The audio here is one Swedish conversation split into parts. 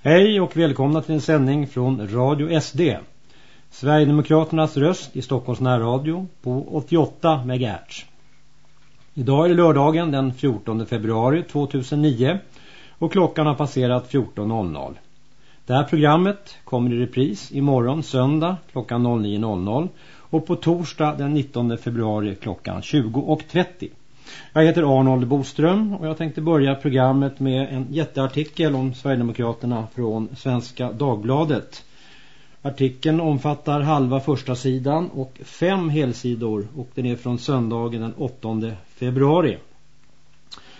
Hej och välkomna till en sändning från Radio SD. Sverigedemokraternas röst i Stockholms närradio på 88 MHz. Idag är det lördagen den 14 februari 2009 och klockan har passerat 14.00. Det här programmet kommer i repris imorgon söndag klockan 09.00 och på torsdag den 19 februari klockan 20.30. Jag heter Arnold Boström och jag tänkte börja programmet med en jätteartikel om Sverigedemokraterna från Svenska Dagbladet. Artikeln omfattar halva första sidan och fem helsidor och den är från söndagen den 8 februari.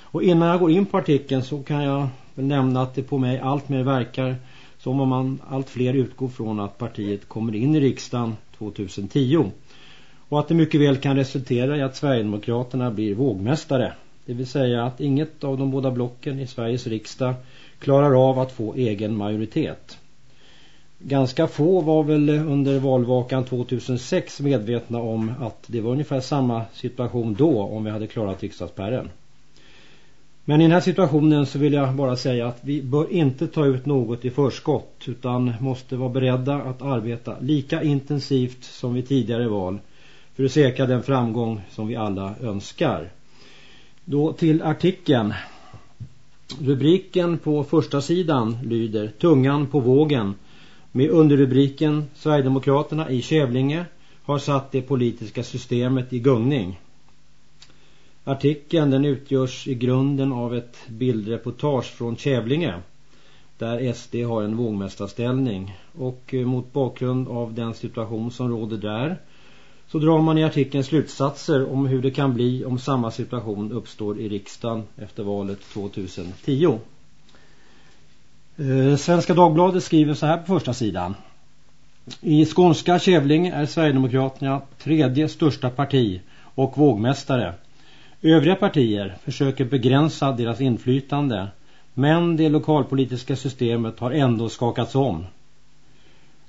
Och innan jag går in på artikeln så kan jag väl nämna att det på mig allt mer verkar som om man allt fler utgår från att partiet kommer in i riksdagen 2010 och att det mycket väl kan resultera i att Sverigedemokraterna blir vågmästare. Det vill säga att inget av de båda blocken i Sveriges riksdag klarar av att få egen majoritet. Ganska få var väl under valvakan 2006 medvetna om att det var ungefär samma situation då om vi hade klarat riksdagsspärren. Men i den här situationen så vill jag bara säga att vi bör inte ta ut något i förskott utan måste vara beredda att arbeta lika intensivt som vid tidigare val för att säkra den framgång som vi alla önskar. Då till artikeln. Rubriken på första sidan lyder Tungan på vågen med underrubriken Sverigedemokraterna i Kävlinge har satt det politiska systemet i gungning. Artikeln den utgörs i grunden av ett bildreportage från Kävlinge där SD har en vågmästarställning och eh, mot bakgrund av den situation som råder där så drar man i artikeln slutsatser om hur det kan bli om samma situation uppstår i riksdagen efter valet 2010. Eh, Svenska Dagbladet skriver så här på första sidan. I skånska Kävling är Sverigedemokraterna tredje största parti och vågmästare. Övriga partier försöker begränsa deras inflytande men det lokalpolitiska systemet har ändå skakats om.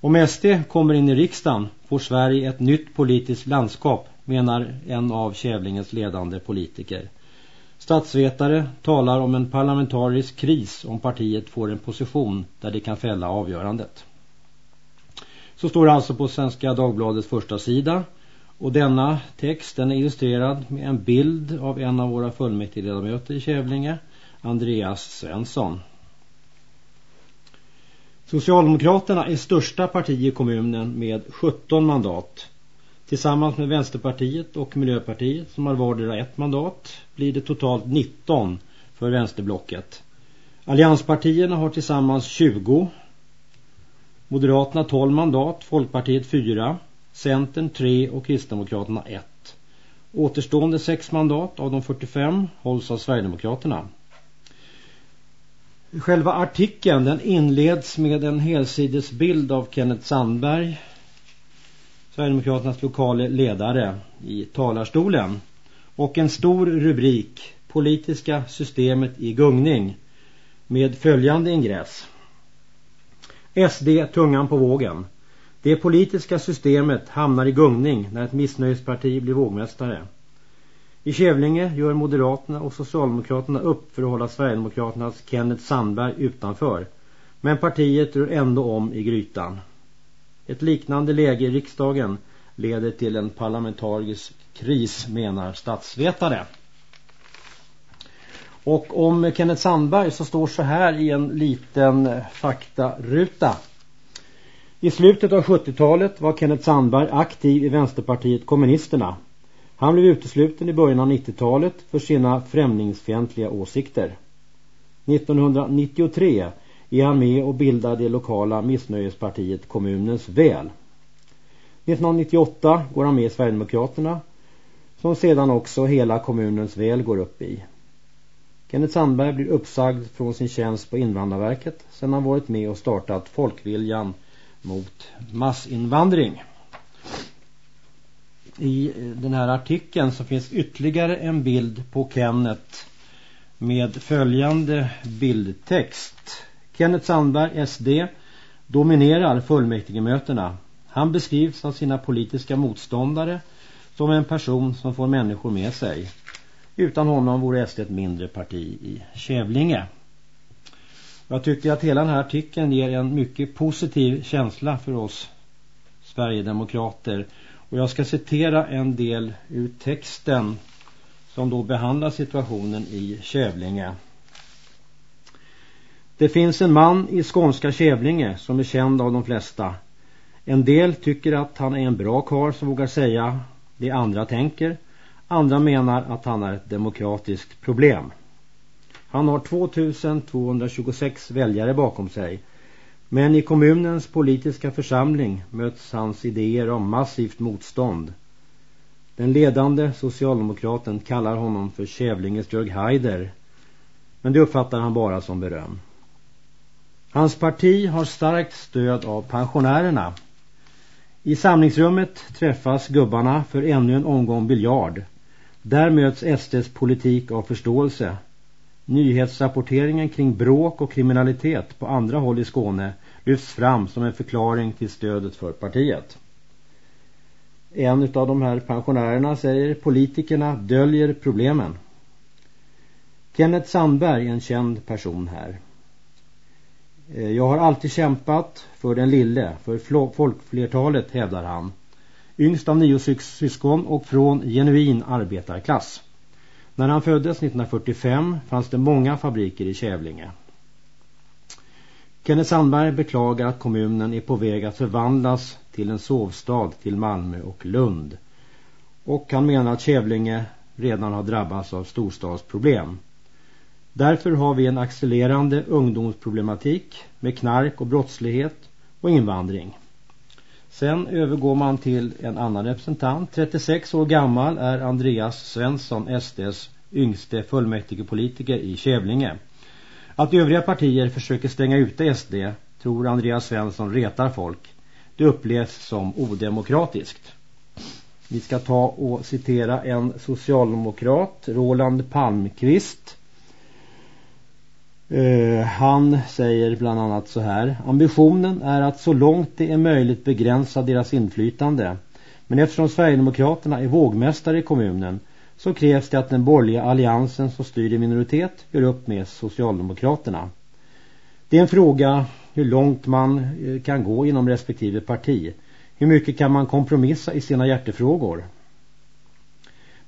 Om SD kommer in i riksdagen får Sverige ett nytt politiskt landskap, menar en av Kävlingens ledande politiker. Statsvetare talar om en parlamentarisk kris om partiet får en position där det kan fälla avgörandet. Så står det alltså på Svenska Dagbladets första sida och denna text den är illustrerad med en bild av en av våra fullmäktigeledamöter i Kävlinge, Andreas Svensson. Socialdemokraterna är största parti i kommunen med 17 mandat. Tillsammans med Vänsterpartiet och Miljöpartiet som har vardera ett mandat blir det totalt 19 för vänsterblocket. Allianspartierna har tillsammans 20. Moderaterna 12 mandat, Folkpartiet 4, Centern 3 och Kristdemokraterna 1. Återstående 6 mandat av de 45 hålls av Sverigedemokraterna. Själva artikeln den inleds med en helsidesbild av Kenneth Sandberg, Sverigedemokraternas lokala ledare, i talarstolen. Och en stor rubrik, Politiska systemet i gungning, med följande ingress. SD tungan på vågen. Det politiska systemet hamnar i gungning när ett missnöjesparti blir vågmästare. I Kävlinge gör Moderaterna och Socialdemokraterna upp för att hålla Sverigedemokraternas Kenneth Sandberg utanför. Men partiet rör ändå om i grytan. Ett liknande läge i riksdagen leder till en parlamentarisk kris menar statsvetare. Och om Kenneth Sandberg så står så här i en liten faktaruta. I slutet av 70-talet var Kenneth Sandberg aktiv i Vänsterpartiet kommunisterna. Han blev utesluten i början av 90-talet för sina främlingsfientliga åsikter. 1993 är han med och bildar det lokala missnöjespartiet Kommunens väl. 1998 går han med i Sverigedemokraterna som sedan också hela kommunens väl går upp i. Kenneth Sandberg blir uppsagd från sin tjänst på Invandrarverket sedan han varit med och startat Folkviljan mot massinvandring i den här artikeln så finns ytterligare en bild på Kenneth med följande bildtext. Kenneth Sandberg, SD, dominerar fullmäktigemötena. Han beskrivs av sina politiska motståndare som en person som får människor med sig. Utan honom vore SD ett mindre parti i Kävlinge. Jag tycker att hela den här artikeln ger en mycket positiv känsla för oss Sverigedemokrater. Och jag ska citera en del ur texten som då behandlar situationen i Kävlinge. Det finns en man i skånska Kävlinge som är känd av de flesta. En del tycker att han är en bra karl som vågar säga det andra tänker. Andra menar att han är ett demokratiskt problem. Han har 2226 väljare bakom sig. Men i kommunens politiska församling möts hans idéer av massivt motstånd. Den ledande socialdemokraten kallar honom för Kävlinges Jörg Haider. Men det uppfattar han bara som beröm. Hans parti har starkt stöd av pensionärerna. I samlingsrummet träffas gubbarna för ännu en omgång biljard. Där möts SDs politik av förståelse. Nyhetsrapporteringen kring bråk och kriminalitet på andra håll i Skåne lyfts fram som en förklaring till stödet för partiet. En av de här pensionärerna säger politikerna döljer problemen. Kenneth Sandberg är en känd person här. Eh, Jag har alltid kämpat för den lille, för folkflertalet hävdar han. Yngst av nio syskon och från genuin arbetarklass. När han föddes 1945 fanns det många fabriker i Kävlinge. Kenneth Sandberg beklagar att kommunen är på väg att förvandlas till en sovstad till Malmö och Lund. Och han menar att Kävlinge redan har drabbats av storstadsproblem. Därför har vi en accelererande ungdomsproblematik med knark och brottslighet och invandring. Sen övergår man till en annan representant. 36 år gammal är Andreas Svensson, SDs yngste fullmäktigepolitiker i Kävlinge. Att övriga partier försöker stänga ute SD tror Andreas Svensson retar folk. Det upplevs som odemokratiskt. Vi ska ta och citera en socialdemokrat, Roland Palmqvist. Uh, han säger bland annat så här. Ambitionen är att så långt det är möjligt begränsa deras inflytande. Men eftersom Sverigedemokraterna är vågmästare i kommunen så krävs det att den borgerliga alliansen som styr i minoritet gör upp med Socialdemokraterna. Det är en fråga hur långt man eh, kan gå inom respektive parti. Hur mycket kan man kompromissa i sina hjärtefrågor?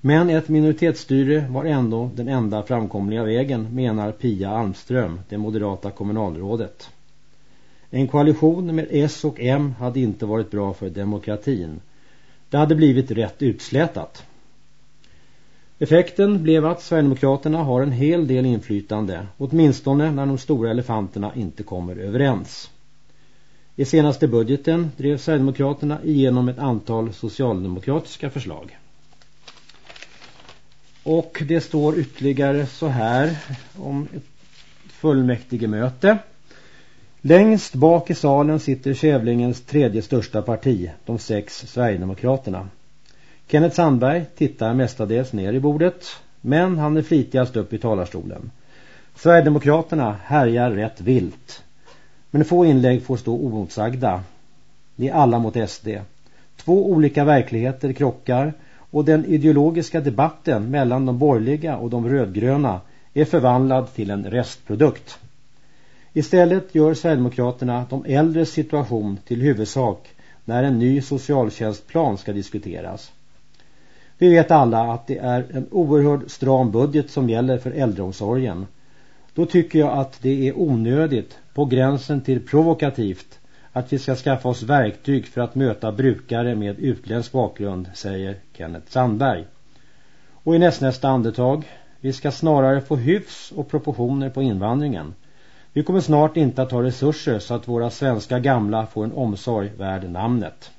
Men ett minoritetsstyre var ändå den enda framkomliga vägen, menar Pia Almström, det moderata kommunalrådet. En koalition med S och M hade inte varit bra för demokratin. Det hade blivit rätt utslätat. Effekten blev att Sverigedemokraterna har en hel del inflytande, åtminstone när de stora elefanterna inte kommer överens. I senaste budgeten drev Sverigedemokraterna igenom ett antal socialdemokratiska förslag. Och det står ytterligare så här om ett fullmäktigemöte. Längst bak i salen sitter Kävlingens tredje största parti, de sex Sverigedemokraterna. Kenneth Sandberg tittar mestadels ner i bordet, men han är flitigast upp i talarstolen. Sverigedemokraterna härjar rätt vilt. Men få inlägg får stå omotsagda. Det är alla mot SD. Två olika verkligheter krockar och den ideologiska debatten mellan de borgerliga och de rödgröna är förvandlad till en restprodukt. Istället gör Sverigedemokraterna de äldres situation till huvudsak när en ny socialtjänstplan ska diskuteras. Vi vet alla att det är en oerhörd stram budget som gäller för äldreomsorgen. Då tycker jag att det är onödigt, på gränsen till provokativt, att vi ska skaffa oss verktyg för att möta brukare med utländsk bakgrund, säger Kenneth Sandberg. Och i nästnästa andetag, vi ska snarare få hyfs och proportioner på invandringen. Vi kommer snart inte att ha resurser så att våra svenska gamla får en omsorg värd namnet.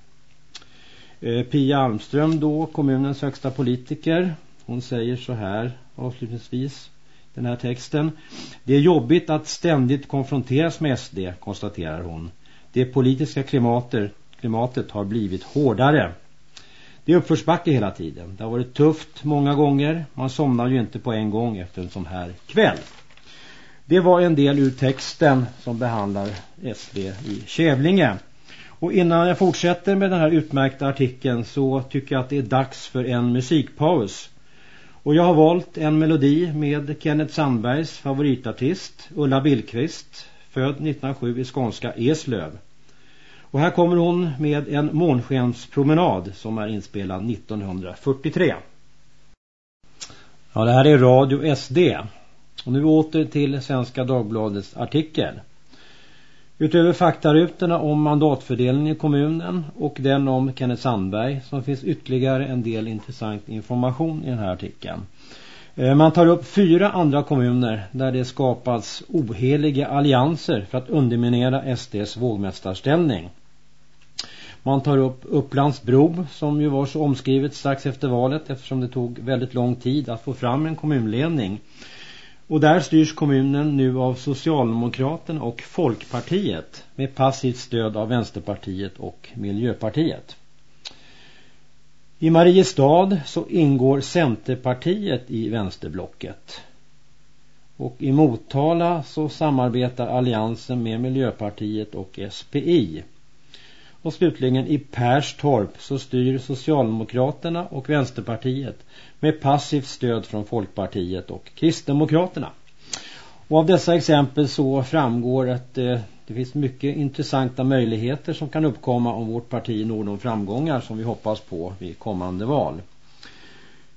Eh, Pia Almström då, kommunens högsta politiker, hon säger så här avslutningsvis den här texten. Det är jobbigt att ständigt konfronteras med SD, konstaterar hon. Det politiska klimatet, klimatet har blivit hårdare. Det är uppförsbacke hela tiden. Det har varit tufft många gånger. Man somnar ju inte på en gång efter en sån här kväll. Det var en del ur texten som behandlar SD i Kävlinge. Och innan jag fortsätter med den här utmärkta artikeln så tycker jag att det är dags för en musikpaus. Och jag har valt en melodi med Kenneth Sandbergs favoritartist Ulla Billqvist född 1907 i skånska Eslöv. Och här kommer hon med en månskenspromenad som är inspelad 1943. Ja, det här är Radio SD. Och nu åter till Svenska Dagbladets artikel. Utöver faktarutorna om mandatfördelningen i kommunen och den om Kenneth Sandberg så finns ytterligare en del intressant information i den här artikeln. Eh, man tar upp fyra andra kommuner där det skapats oheliga allianser för att underminera SDs vågmästarställning. Man tar upp Upplandsbro som ju var så omskrivet strax efter valet eftersom det tog väldigt lång tid att få fram en kommunledning. Och där styrs kommunen nu av Socialdemokraterna och Folkpartiet med passivt stöd av Vänsterpartiet och Miljöpartiet. I Mariestad så ingår Centerpartiet i vänsterblocket. Och i Motala så samarbetar alliansen med Miljöpartiet och SPI. Och slutligen i Perstorp så styr Socialdemokraterna och Vänsterpartiet med passivt stöd från Folkpartiet och Kristdemokraterna. Och av dessa exempel så framgår att eh, det finns mycket intressanta möjligheter som kan uppkomma om vårt parti når de framgångar som vi hoppas på vid kommande val.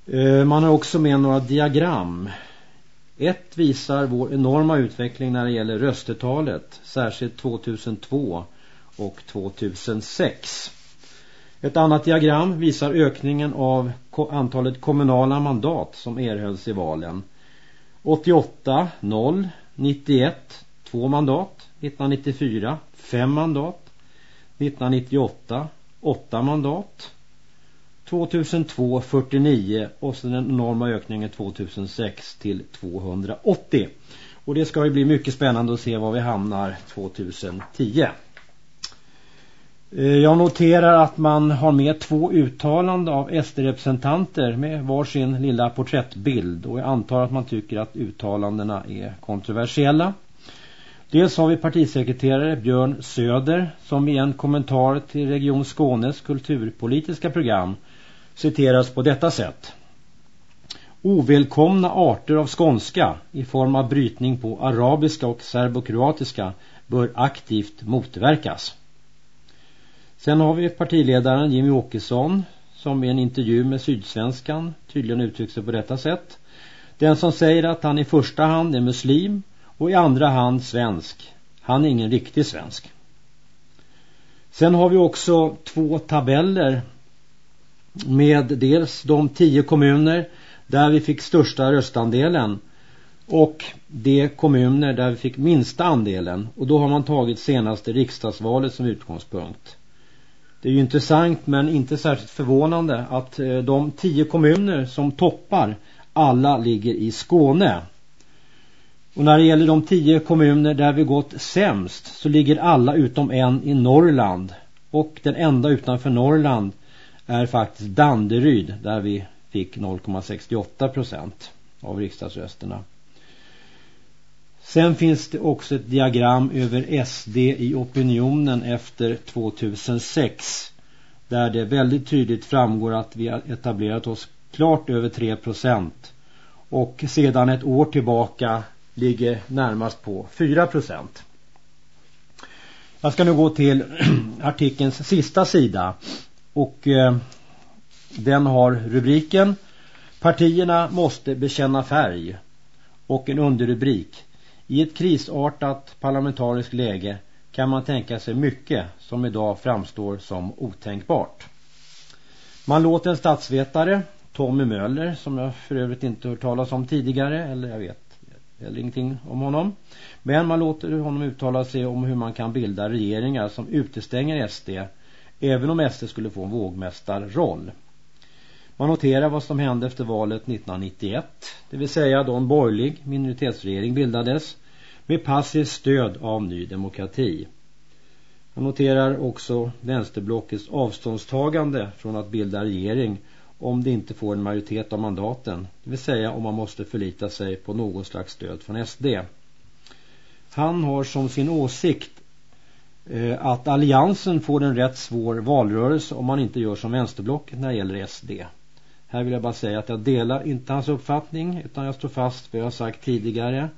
Eh, man har också med några diagram. Ett visar vår enorma utveckling när det gäller röstetalet, särskilt 2002 och 2006. Ett annat diagram visar ökningen av antalet kommunala mandat som erhölls i valen. 88, 0, 91, 2 mandat, 1994, 5 mandat, 1998, 8 mandat, 2002, 49 och sen den enorma ökningen 2006 till 280. Och det ska ju bli mycket spännande att se var vi hamnar 2010. Eh, jag noterar att man har med två uttalanden av SD-representanter med varsin lilla porträttbild och jag antar att man tycker att uttalandena är kontroversiella. Dels har vi partisekreterare Björn Söder som i en kommentar till Region Skånes kulturpolitiska program citeras på detta sätt. Ovälkomna arter av skånska i form av brytning på arabiska och serbokroatiska bör aktivt motverkas. Sen har vi partiledaren Jimmy Åkesson som i en intervju med Sydsvenskan tydligen uttryckte sig på detta sätt. Den som säger att han i första hand är muslim och i andra hand svensk. Han är ingen riktig svensk. Sen har vi också två tabeller med dels de tio kommuner där vi fick största röstandelen och de kommuner där vi fick minsta andelen och då har man tagit senaste riksdagsvalet som utgångspunkt. Det är ju intressant men inte särskilt förvånande att eh, de tio kommuner som toppar alla ligger i Skåne. Och när det gäller de tio kommuner där vi gått sämst så ligger alla utom en i Norrland. Och den enda utanför Norrland är faktiskt Danderyd där vi fick 0,68 procent av riksdagsrösterna. Sen finns det också ett diagram över SD i opinionen efter 2006 där det väldigt tydligt framgår att vi har etablerat oss klart över 3 procent. Och sedan ett år tillbaka ligger närmast på 4 procent. Jag ska nu gå till artikelns sista sida. Och eh, den har rubriken Partierna måste bekänna färg. Och en underrubrik i ett krisartat parlamentariskt läge kan man tänka sig mycket som idag framstår som otänkbart. Man låter en statsvetare, Tommy Möller, som jag för övrigt inte hört talas om tidigare, eller jag vet eller ingenting om honom. Men man låter honom uttala sig om hur man kan bilda regeringar som utestänger SD, även om SD skulle få en vågmästarroll. Man noterar vad som hände efter valet 1991, det vill säga då en borgerlig minoritetsregering bildades med passivt stöd av Ny Demokrati. Man noterar också vänsterblockets avståndstagande från att bilda regering om det inte får en majoritet av mandaten, det vill säga om man måste förlita sig på någon slags stöd från SD. Han har som sin åsikt eh, att alliansen får en rätt svår valrörelse om man inte gör som vänsterblocket när det gäller SD. Här vill jag bara säga att jag delar inte hans uppfattning utan jag står fast vid vad jag sagt tidigare.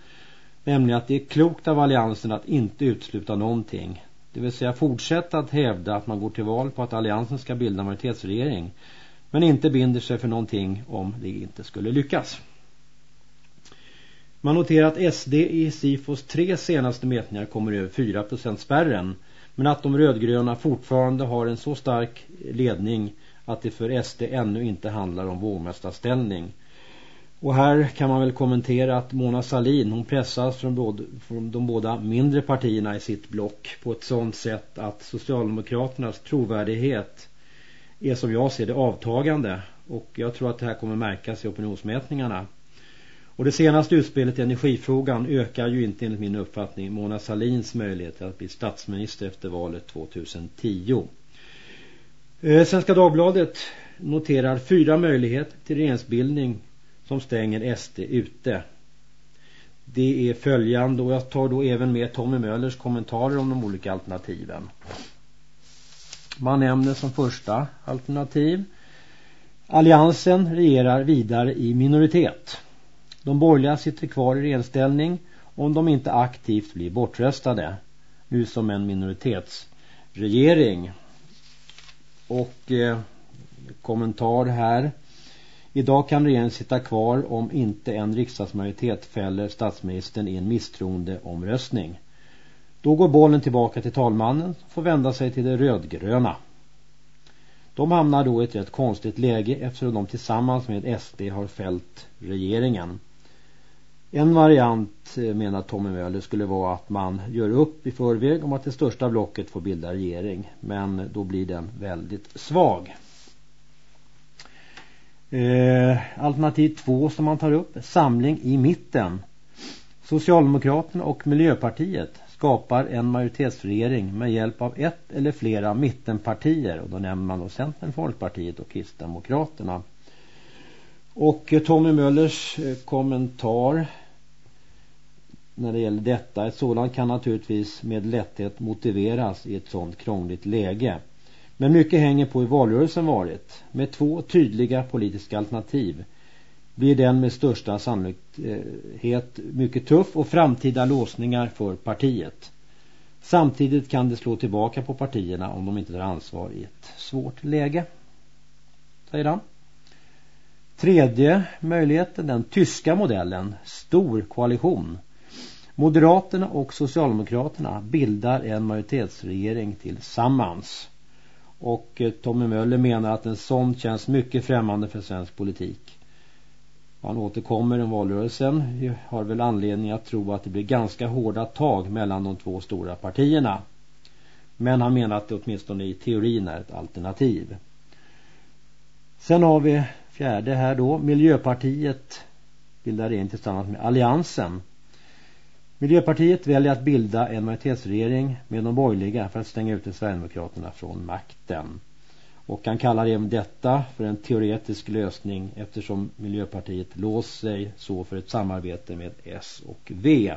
Nämligen att det är klokt av alliansen att inte utesluta någonting. Det vill säga fortsätta att hävda att man går till val på att alliansen ska bilda majoritetsregering. Men inte binder sig för någonting om det inte skulle lyckas. Man noterar att SD i Sifos tre senaste mätningar kommer över 4% spärren. Men att de rödgröna fortfarande har en så stark ledning att det för SD ännu inte handlar om vågmästarställning. Och här kan man väl kommentera att Mona Salin hon pressas från, både, från de båda mindre partierna i sitt block på ett sådant sätt att Socialdemokraternas trovärdighet är som jag ser det avtagande och jag tror att det här kommer märkas i opinionsmätningarna. Och det senaste utspelet i energifrågan ökar ju inte enligt min uppfattning Mona Salins möjligheter att bli statsminister efter valet 2010. Eh, Svenska Dagbladet noterar fyra möjligheter till regeringsbildning som stänger SD ute. Det är följande och jag tar då även med Tommy Möllers kommentarer om de olika alternativen. Man nämner som första alternativ Alliansen regerar vidare i minoritet. De borgerliga sitter kvar i regeringsställning om de inte aktivt blir bortröstade. Nu som en minoritetsregering. Och eh, kommentar här. Idag kan regeringen sitta kvar om inte en riksdagsmajoritet fäller statsministern i en misstroendeomröstning. Då går bollen tillbaka till talmannen och får vända sig till det rödgröna. De hamnar då i ett rätt konstigt läge eftersom de tillsammans med SD har fällt regeringen. En variant eh, menar Tommy Möller skulle vara att man gör upp i förväg om att det största blocket får bilda regering. Men då blir den väldigt svag. Eh, alternativ två som man tar upp, samling i mitten. Socialdemokraterna och Miljöpartiet skapar en majoritetsregering med hjälp av ett eller flera mittenpartier. Och då nämner man då Centern, Folkpartiet och Kristdemokraterna. Och eh, Tommy Möllers kommentar när det gäller detta. Ett sådant kan naturligtvis med lätthet motiveras i ett sådant krångligt läge. Men mycket hänger på hur valrörelsen varit. Med två tydliga politiska alternativ blir den med största sannolikhet mycket tuff och framtida låsningar för partiet. Samtidigt kan det slå tillbaka på partierna om de inte tar ansvar i ett svårt läge. Säger han. Tredje möjligheten, den tyska modellen, stor koalition. Moderaterna och Socialdemokraterna bildar en majoritetsregering tillsammans. Och eh, Tommy Möller menar att en sån känns mycket främmande för svensk politik. Han återkommer i valrörelsen. Vi har väl anledning att tro att det blir ganska hårda tag mellan de två stora partierna. Men han menar att det åtminstone i teorin är ett alternativ. Sen har vi fjärde här då. Miljöpartiet bildar regering tillsammans med Alliansen. Miljöpartiet väljer att bilda en majoritetsregering med de borgerliga för att stänga ute Sverigedemokraterna från makten. Och han kallar även detta för en teoretisk lösning eftersom Miljöpartiet låst sig så för ett samarbete med S och V.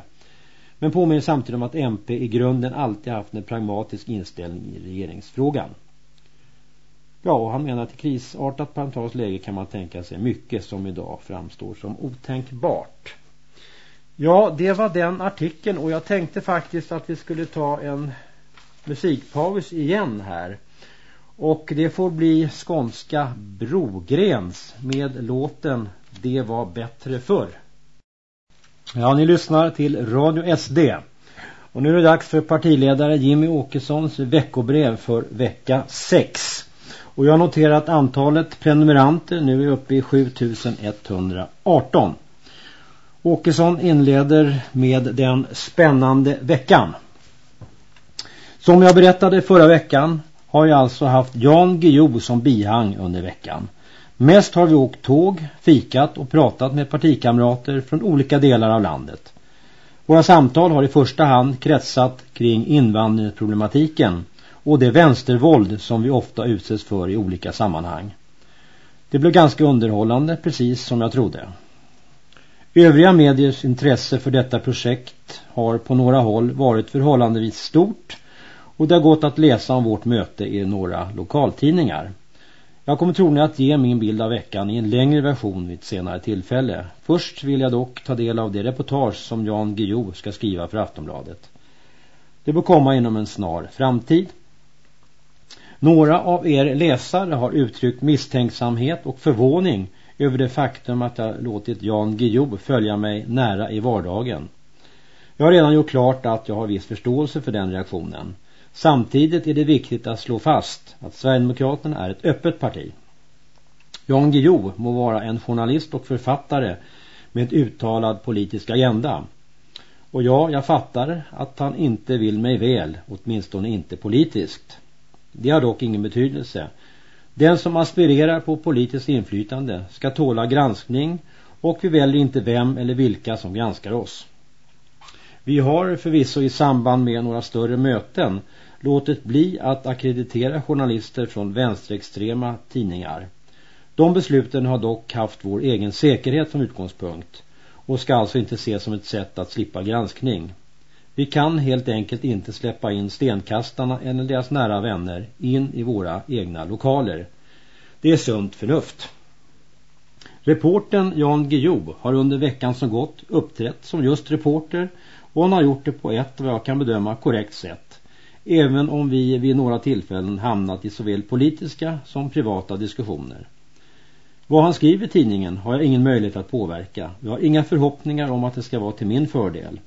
Men påminner samtidigt om att MP i grunden alltid haft en pragmatisk inställning i regeringsfrågan. Ja, och han menar att i krisartat parlamentariskt läge kan man tänka sig mycket som idag framstår som otänkbart. Ja, det var den artikeln och jag tänkte faktiskt att vi skulle ta en musikpaus igen här. Och det får bli skånska Brogrens med låten Det var bättre förr. Ja, ni lyssnar till Radio SD. Och nu är det dags för partiledare Jimmy Åkessons veckobrev för vecka 6. Och jag noterar att antalet prenumeranter nu är uppe i 7118. Åkesson inleder med den spännande veckan. Som jag berättade förra veckan har jag alltså haft Jan Guillou som bihang under veckan. Mest har vi åkt tåg, fikat och pratat med partikamrater från olika delar av landet. Våra samtal har i första hand kretsat kring invandringsproblematiken och det vänstervåld som vi ofta utsätts för i olika sammanhang. Det blev ganska underhållande, precis som jag trodde. Övriga mediers intresse för detta projekt har på några håll varit förhållandevis stort och det har gått att läsa om vårt möte i några lokaltidningar. Jag kommer troligen att ge min bild av veckan i en längre version vid ett senare tillfälle. Först vill jag dock ta del av det reportage som Jan Guillou ska skriva för Aftonbladet. Det bör komma inom en snar framtid. Några av er läsare har uttryckt misstänksamhet och förvåning över det faktum att jag låtit Jan Guillou följa mig nära i vardagen. Jag har redan gjort klart att jag har viss förståelse för den reaktionen. Samtidigt är det viktigt att slå fast att Sverigedemokraterna är ett öppet parti. Jan Guillou må vara en journalist och författare med uttalad politisk agenda. Och ja, jag fattar att han inte vill mig väl, åtminstone inte politiskt. Det har dock ingen betydelse. Den som aspirerar på politiskt inflytande ska tåla granskning och vi väljer inte vem eller vilka som granskar oss. Vi har förvisso i samband med några större möten låtit bli att akkreditera journalister från vänsterextrema tidningar. De besluten har dock haft vår egen säkerhet som utgångspunkt och ska alltså inte ses som ett sätt att slippa granskning. Vi kan helt enkelt inte släppa in stenkastarna eller deras nära vänner in i våra egna lokaler. Det är sunt förnuft. Reporten Jan Guillou har under veckan som gått uppträtt som just reporter och han har gjort det på ett vad jag kan bedöma korrekt sätt. Även om vi vid några tillfällen hamnat i såväl politiska som privata diskussioner. Vad han skriver i tidningen har jag ingen möjlighet att påverka. Jag har inga förhoppningar om att det ska vara till min fördel.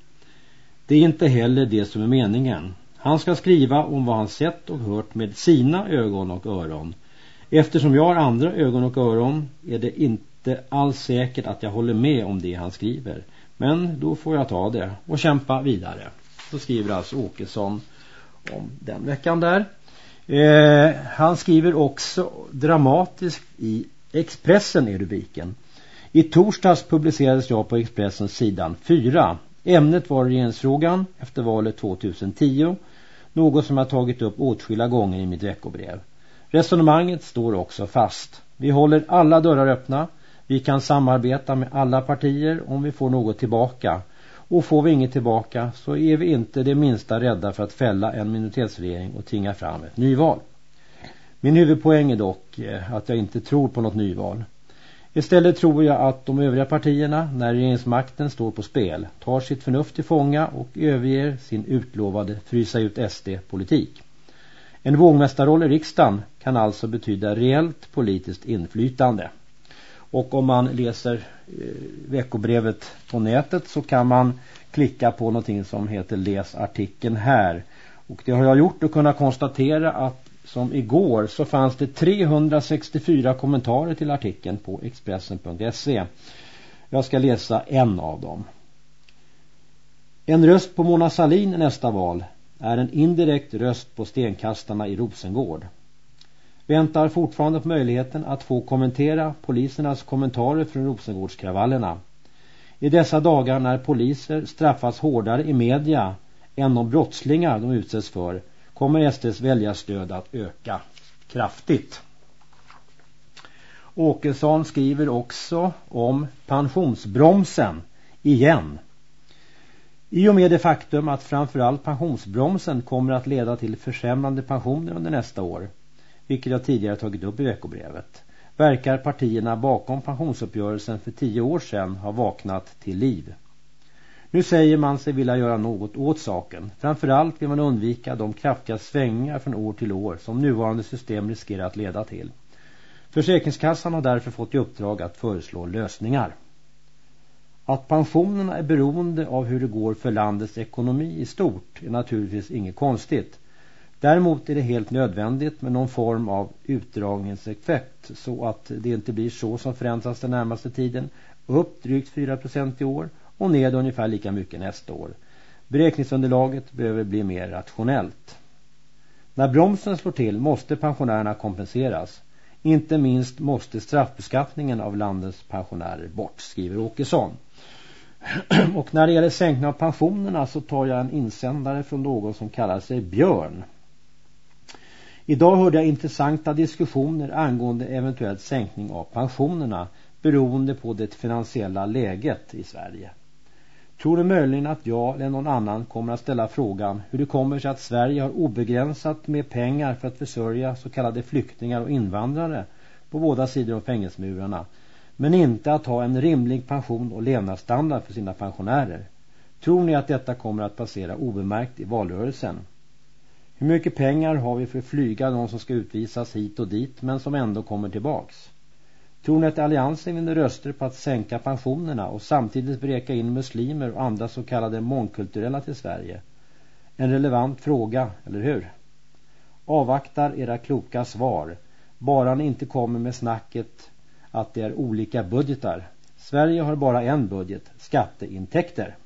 Det är inte heller det som är meningen. Han ska skriva om vad han sett och hört med sina ögon och öron. Eftersom jag har andra ögon och öron är det inte alls säkert att jag håller med om det han skriver. Men då får jag ta det och kämpa vidare. Så skriver alltså Åkesson om den veckan där. Eh, han skriver också dramatiskt i Expressen i rubriken. I torsdags publicerades jag på Expressens sidan 4. Ämnet var regeringsfrågan efter valet 2010. Något som jag tagit upp åtskilliga gånger i mitt veckobrev. Resonemanget står också fast. Vi håller alla dörrar öppna. Vi kan samarbeta med alla partier om vi får något tillbaka. Och får vi inget tillbaka så är vi inte det minsta rädda för att fälla en minoritetsregering och tvinga fram ett nyval. Min huvudpoäng är dock eh, att jag inte tror på något nyval. Istället tror jag att de övriga partierna, när regeringsmakten står på spel, tar sitt förnuft till fånga och överger sin utlovade frysa ut SD-politik. En vågmästarroll i riksdagen kan alltså betyda reellt politiskt inflytande. Och om man läser eh, veckobrevet på nätet så kan man klicka på någonting som heter läs artikeln här. Och det har jag gjort och kunnat konstatera att som igår så fanns det 364 kommentarer till artikeln på Expressen.se. Jag ska läsa en av dem. En röst på Mona Salin i nästa val är en indirekt röst på stenkastarna i Rosengård. Väntar fortfarande på möjligheten att få kommentera polisernas kommentarer från Rosengårdskravallerna. I dessa dagar när poliser straffas hårdare i media än de brottslingar de utsätts för kommer SDs väljarstöd att öka kraftigt. Åkesson skriver också om pensionsbromsen igen. I och med det faktum att framförallt pensionsbromsen kommer att leda till försämrande pensioner under nästa år, vilket jag tidigare tagit upp i veckobrevet, verkar partierna bakom pensionsuppgörelsen för tio år sedan ha vaknat till liv. Nu säger man sig vilja göra något åt saken. Framförallt vill man undvika de kraftiga svängningar från år till år som nuvarande system riskerar att leda till. Försäkringskassan har därför fått i uppdrag att föreslå lösningar. Att pensionerna är beroende av hur det går för landets ekonomi i stort är naturligtvis inget konstigt. Däremot är det helt nödvändigt med någon form av utdragningseffekt så att det inte blir så som förändras den närmaste tiden. Upp drygt 4% i år och ned ungefär lika mycket nästa år. Beräkningsunderlaget behöver bli mer rationellt. När bromsen slår till måste pensionärerna kompenseras. Inte minst måste straffbeskattningen av landets pensionärer bort, skriver Åkesson. Och när det gäller sänkning av pensionerna så tar jag en insändare från någon som kallar sig Björn. Idag hörde jag intressanta diskussioner angående eventuell sänkning av pensionerna beroende på det finansiella läget i Sverige. Tror du möjligen att jag eller någon annan kommer att ställa frågan hur det kommer sig att Sverige har obegränsat med pengar för att försörja så kallade flyktingar och invandrare på båda sidor om fängelsemurarna men inte att ha en rimlig pension och levnadsstandard för sina pensionärer. Tror ni att detta kommer att passera obemärkt i valrörelsen? Hur mycket pengar har vi för att flyga de som ska utvisas hit och dit men som ändå kommer tillbaks? Tror ni att alliansen vinner röster på att sänka pensionerna och samtidigt breka in muslimer och andra så kallade mångkulturella till Sverige? En relevant fråga, eller hur? Avvaktar era kloka svar. Bara ni inte kommer med snacket att det är olika budgetar. Sverige har bara en budget, skatteintäkter.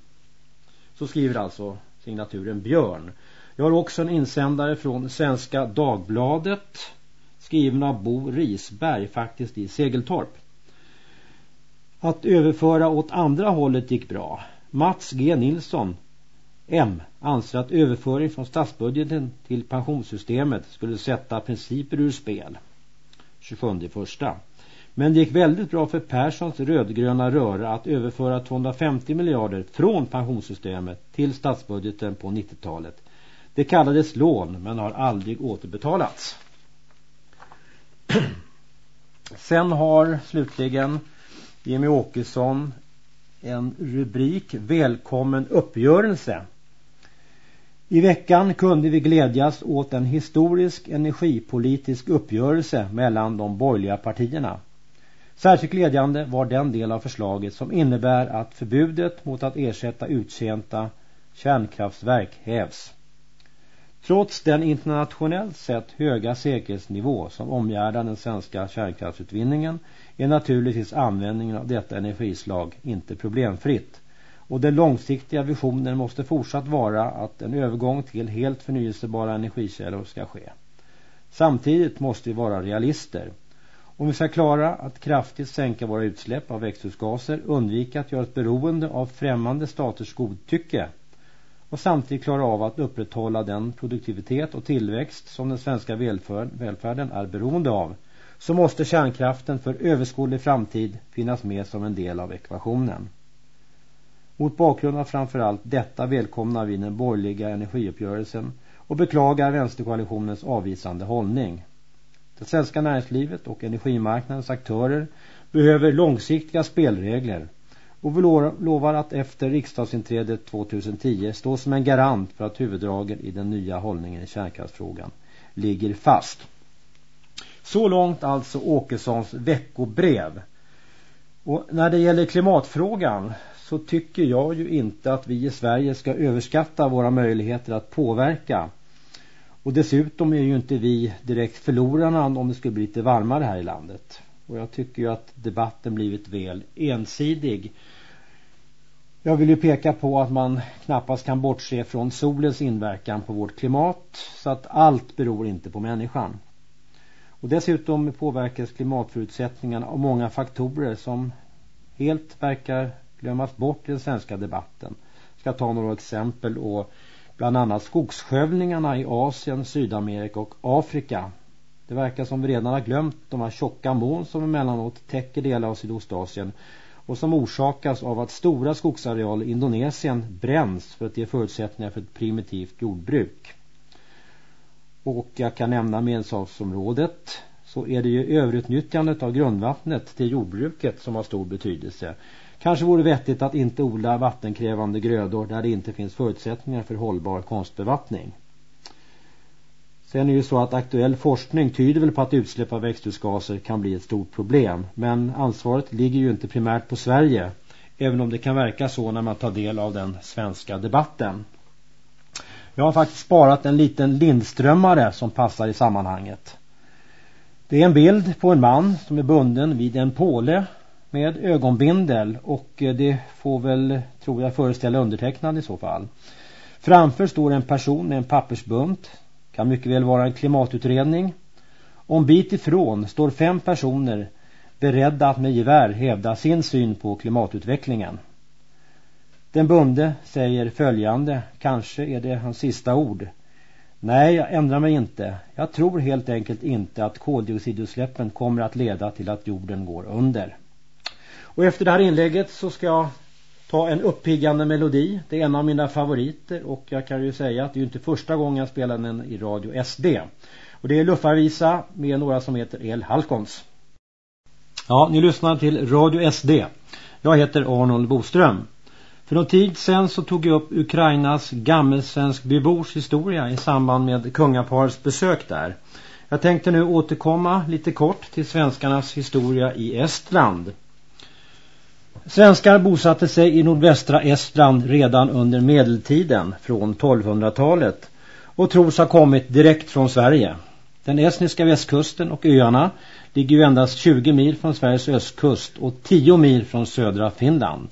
Så skriver alltså signaturen Björn. Jag har också en insändare från Svenska Dagbladet skriven av Bo Risberg faktiskt i Segeltorp. Att överföra åt andra hållet gick bra. Mats G. Nilsson, M, anser att överföring från statsbudgeten till pensionssystemet skulle sätta principer ur spel. 27 första. Men det gick väldigt bra för Perssons rödgröna röra att överföra 250 miljarder från pensionssystemet till statsbudgeten på 90-talet. Det kallades lån men har aldrig återbetalats. Sen har slutligen Jimmy Åkesson en rubrik Välkommen uppgörelse. I veckan kunde vi glädjas åt en historisk energipolitisk uppgörelse mellan de borgerliga partierna. Särskilt glädjande var den del av förslaget som innebär att förbudet mot att ersätta uttjänta kärnkraftverk hävs. Trots den internationellt sett höga säkerhetsnivå som omgärdar den svenska kärnkraftsutvinningen är naturligtvis användningen av detta energislag inte problemfritt. Och den långsiktiga visionen måste fortsatt vara att en övergång till helt förnyelsebara energikällor ska ske. Samtidigt måste vi vara realister. Om vi ska klara att kraftigt sänka våra utsläpp av växthusgaser, undvika att göra ett beroende av främmande staters godtycke och samtidigt klara av att upprätthålla den produktivitet och tillväxt som den svenska välfärden är beroende av så måste kärnkraften för överskådlig framtid finnas med som en del av ekvationen. Mot bakgrund av framförallt detta välkomnar vi den borgerliga energiuppgörelsen och beklagar vänsterkoalitionens avvisande hållning. Det svenska näringslivet och energimarknadens aktörer behöver långsiktiga spelregler och vi lovar att efter riksdagsinträdet 2010 stå som en garant för att huvuddragen i den nya hållningen i kärnkraftsfrågan ligger fast. Så långt alltså Åkessons veckobrev. Och när det gäller klimatfrågan så tycker jag ju inte att vi i Sverige ska överskatta våra möjligheter att påverka. Och dessutom är ju inte vi direkt förlorarna om det skulle bli lite varmare här i landet. Och jag tycker ju att debatten blivit väl ensidig. Jag vill ju peka på att man knappast kan bortse från solens inverkan på vårt klimat så att allt beror inte på människan. Och dessutom påverkas klimatförutsättningarna av många faktorer som helt verkar glömmas bort i den svenska debatten. Jag ska ta några exempel och bland annat skogsskövlingarna i Asien, Sydamerika och Afrika. Det verkar som vi redan har glömt de här tjocka moln som emellanåt täcker delar av Sydostasien och som orsakas av att stora skogsarealer i Indonesien bränns för att ge förutsättningar för ett primitivt jordbruk. Och jag kan nämna Medelhavsområdet så är det ju överutnyttjandet av grundvattnet till jordbruket som har stor betydelse. Kanske vore vettigt att inte odla vattenkrävande grödor där det inte finns förutsättningar för hållbar konstbevattning. Sen är det ju så att aktuell forskning tyder väl på att utsläpp av växthusgaser kan bli ett stort problem. Men ansvaret ligger ju inte primärt på Sverige. Även om det kan verka så när man tar del av den svenska debatten. Jag har faktiskt sparat en liten lindströmmare som passar i sammanhanget. Det är en bild på en man som är bunden vid en påle med ögonbindel och eh, det får väl, tror jag, föreställa undertecknad i så fall. Framför står en person med en pappersbunt kan mycket väl vara en klimatutredning. Om bit ifrån står fem personer beredda att med gevär hävda sin syn på klimatutvecklingen. Den bunde säger följande, kanske är det hans sista ord. Nej, jag ändrar mig inte. Jag tror helt enkelt inte att koldioxidutsläppen kommer att leda till att jorden går under. Och efter det här inlägget så ska jag ta en uppiggande melodi. Det är en av mina favoriter och jag kan ju säga att det är inte första gången jag spelar den i Radio SD. Och det är Luffarvisa med några som heter El Halkons. Ja, ni lyssnar till Radio SD. Jag heter Arnold Boström. För någon tid sedan så tog jag upp Ukrainas gammelsvensk bybors historia i samband med kungaparets besök där. Jag tänkte nu återkomma lite kort till svenskarnas historia i Estland. Svenskar bosatte sig i nordvästra Estland redan under medeltiden från 1200-talet och tros ha kommit direkt från Sverige. Den estniska västkusten och öarna ligger ju endast 20 mil från Sveriges östkust och 10 mil från södra Finland.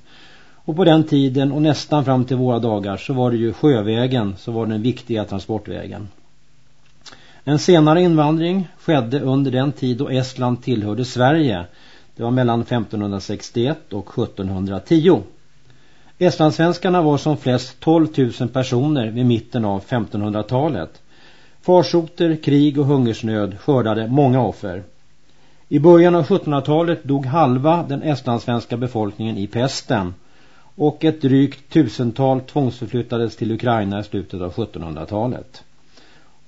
Och på den tiden och nästan fram till våra dagar så var det ju sjövägen som var den viktiga transportvägen. En senare invandring skedde under den tid då Estland tillhörde Sverige. Det var mellan 1561 och 1710. Estlandssvenskarna var som flest 12 000 personer vid mitten av 1500-talet. Farsoter, krig och hungersnöd skördade många offer. I början av 1700-talet dog halva den estlandssvenska befolkningen i pesten och ett drygt tusental tvångsförflyttades till Ukraina i slutet av 1700-talet.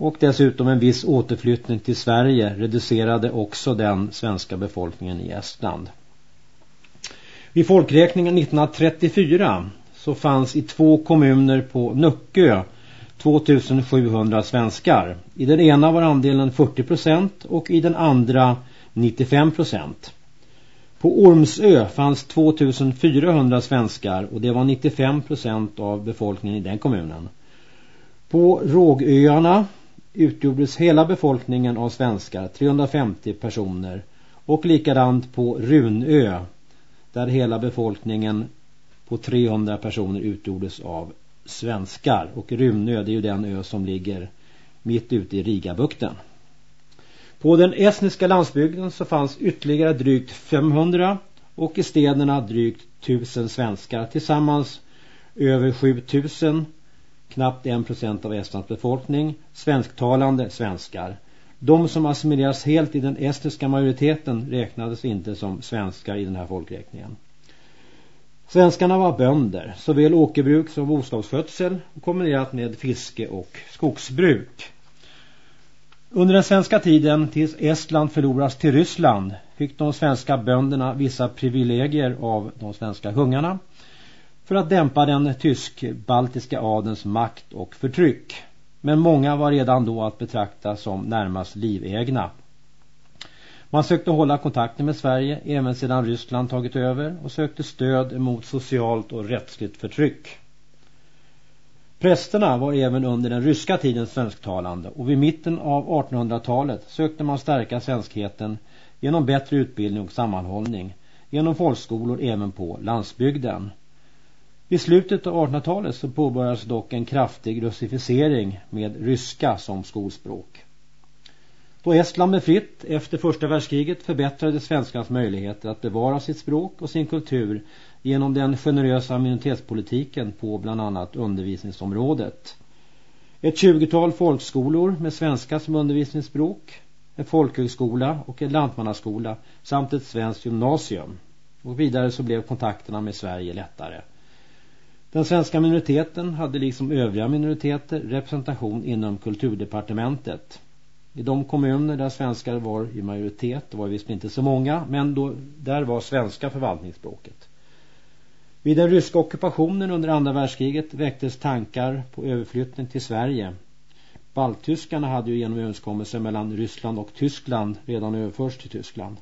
Och dessutom en viss återflyttning till Sverige reducerade också den svenska befolkningen i Estland. Vid folkräkningen 1934 så fanns i två kommuner på Nuckö 2700 svenskar. I den ena var andelen 40% och i den andra 95%. På Ormsö fanns 2400 svenskar och det var 95% av befolkningen i den kommunen. På Rågöarna utgjordes hela befolkningen av svenskar, 350 personer. Och likadant på Runö, där hela befolkningen på 300 personer utgjordes av svenskar. Och Runö, det är ju den ö som ligger mitt ute i Rigabukten. På den estniska landsbygden så fanns ytterligare drygt 500 och i städerna drygt 1000 svenskar. Tillsammans över 7000 knappt 1% av Estlands befolkning, svensktalande svenskar. De som assimileras helt i den estniska majoriteten räknades inte som svenskar i den här folkräkningen. Svenskarna var bönder, såväl åkerbruk som boskapsskötsel kombinerat med fiske och skogsbruk. Under den svenska tiden tills Estland förloras till Ryssland fick de svenska bönderna vissa privilegier av de svenska hungarna för att dämpa den tysk-baltiska adens makt och förtryck. Men många var redan då att betrakta som närmast livägna. Man sökte hålla kontakten med Sverige även sedan Ryssland tagit över och sökte stöd mot socialt och rättsligt förtryck. Prästerna var även under den ryska tiden svensktalande och vid mitten av 1800-talet sökte man stärka svenskheten genom bättre utbildning och sammanhållning genom folkskolor även på landsbygden. Vid slutet av 1800-talet så påbörjades dock en kraftig russificering med ryska som skolspråk. Då Estland blev fritt efter första världskriget förbättrade svenskans möjligheter att bevara sitt språk och sin kultur genom den generösa minoritetspolitiken på bland annat undervisningsområdet. Ett tjugotal folkskolor med svenska som undervisningsspråk, en folkhögskola och en lantmannaskola samt ett svenskt gymnasium. Och vidare så blev kontakterna med Sverige lättare. Den svenska minoriteten hade liksom övriga minoriteter representation inom kulturdepartementet. I de kommuner där svenskar var i majoritet, det var visst inte så många, men då, där var svenska förvaltningsspråket. Vid den ryska ockupationen under andra världskriget väcktes tankar på överflyttning till Sverige. Balttyskarna hade ju genom överenskommelser mellan Ryssland och Tyskland redan överförts till Tyskland.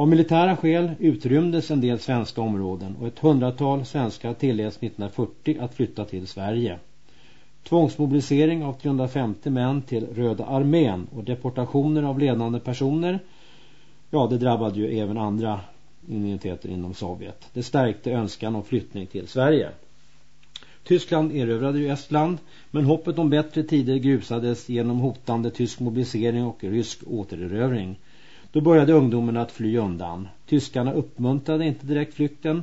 Av militära skäl utrymdes en del svenska områden och ett hundratal svenskar tilläts 1940 att flytta till Sverige. Tvångsmobilisering av 350 män till Röda armén och deportationer av ledande personer ja det drabbade ju även andra minoriteter inom Sovjet. Det stärkte önskan om flyttning till Sverige. Tyskland erövrade ju Estland men hoppet om bättre tider grusades genom hotande tysk mobilisering och rysk återerövring. Då började ungdomarna att fly undan. Tyskarna uppmuntrade inte direkt flykten.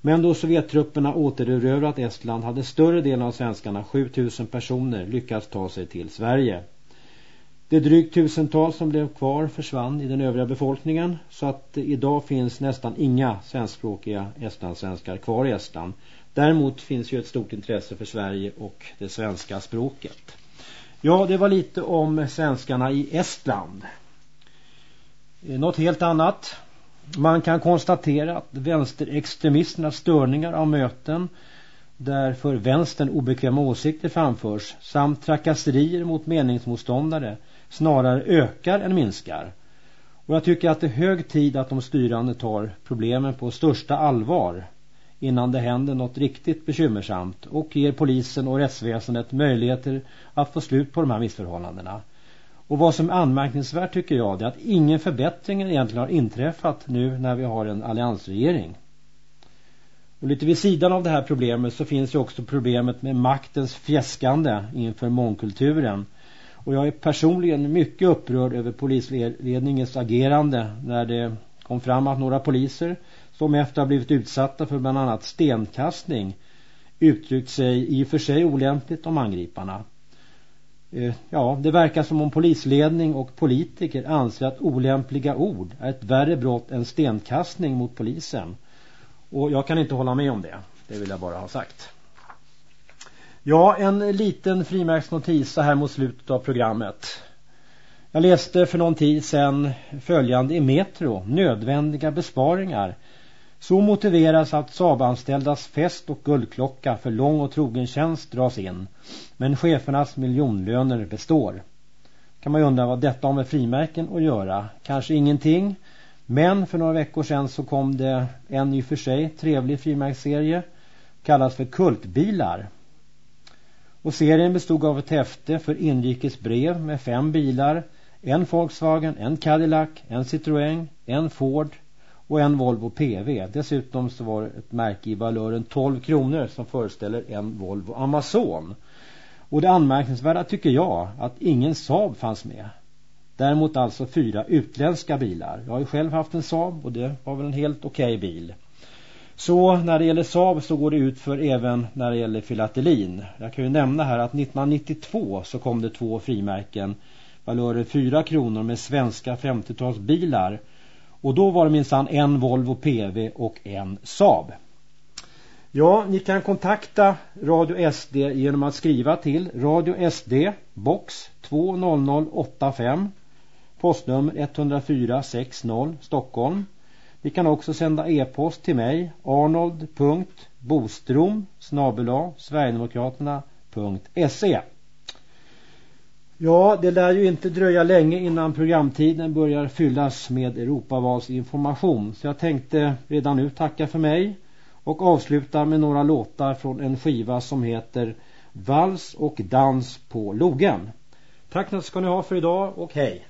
Men då Sovjettrupperna återerövrat Estland hade större delen av svenskarna, 7000 personer, lyckats ta sig till Sverige. Det drygt tusental som blev kvar försvann i den övriga befolkningen så att idag finns nästan inga svenskspråkiga estlandssvenskar kvar i Estland. Däremot finns ju ett stort intresse för Sverige och det svenska språket. Ja, det var lite om svenskarna i Estland. Eh, något helt annat. Man kan konstatera att vänsterextremisternas störningar av möten där för vänstern obekväma åsikter framförs samt trakasserier mot meningsmotståndare snarare ökar än minskar. Och jag tycker att det är hög tid att de styrande tar problemen på största allvar innan det händer något riktigt bekymmersamt och ger polisen och rättsväsendet möjligheter att få slut på de här missförhållandena. Och vad som är anmärkningsvärt tycker jag är att ingen förbättring egentligen har inträffat nu när vi har en alliansregering. Och lite vid sidan av det här problemet så finns ju också problemet med maktens fjäskande inför mångkulturen. Och jag är personligen mycket upprörd över polisledningens agerande när det kom fram att några poliser som efter att ha blivit utsatta för bland annat stenkastning uttryckt sig i och för sig olämpligt om angriparna. Eh, ja, det verkar som om polisledning och politiker anser att olämpliga ord är ett värre brott än stenkastning mot polisen. Och jag kan inte hålla med om det. Det vill jag bara ha sagt. Ja, en liten frimärksnotis så här mot slutet av programmet. Jag läste för någon tid sedan följande i Metro. Nödvändiga besparingar. Så motiveras att Saab-anställdas fest och guldklocka för lång och trogen tjänst dras in. Men chefernas miljonlöner består. Kan man ju undra vad detta har med frimärken att göra. Kanske ingenting. Men för några veckor sedan så kom det en i för sig trevlig frimärksserie. Kallas för Kultbilar. Och serien bestod av ett häfte för inrikes brev med fem bilar. En Volkswagen, en Cadillac, en Citroën, en Ford och en Volvo PV. Dessutom så var det ett märke i valören 12 kronor som föreställer en Volvo Amazon. Och det anmärkningsvärda tycker jag att ingen Saab fanns med. Däremot alltså fyra utländska bilar. Jag har ju själv haft en Saab och det var väl en helt okej okay bil. Så när det gäller Saab så går det ut för även när det gäller filatelin. Jag kan ju nämna här att 1992 så kom det två frimärken. Valörer 4 kronor med svenska 50-talsbilar. Och då var det minsann en Volvo PV och en Saab. Ja, ni kan kontakta Radio SD genom att skriva till Radio SD box 20085 postnummer 10460 Stockholm. Ni kan också sända e-post till mig arnold.bostrom snabela sverigedemokraterna.se Ja, det lär ju inte dröja länge innan programtiden börjar fyllas med Europavalsinformation. Så jag tänkte redan nu tacka för mig och avsluta med några låtar från en skiva som heter Vals och dans på logen. Tack ska ni ha för idag och hej!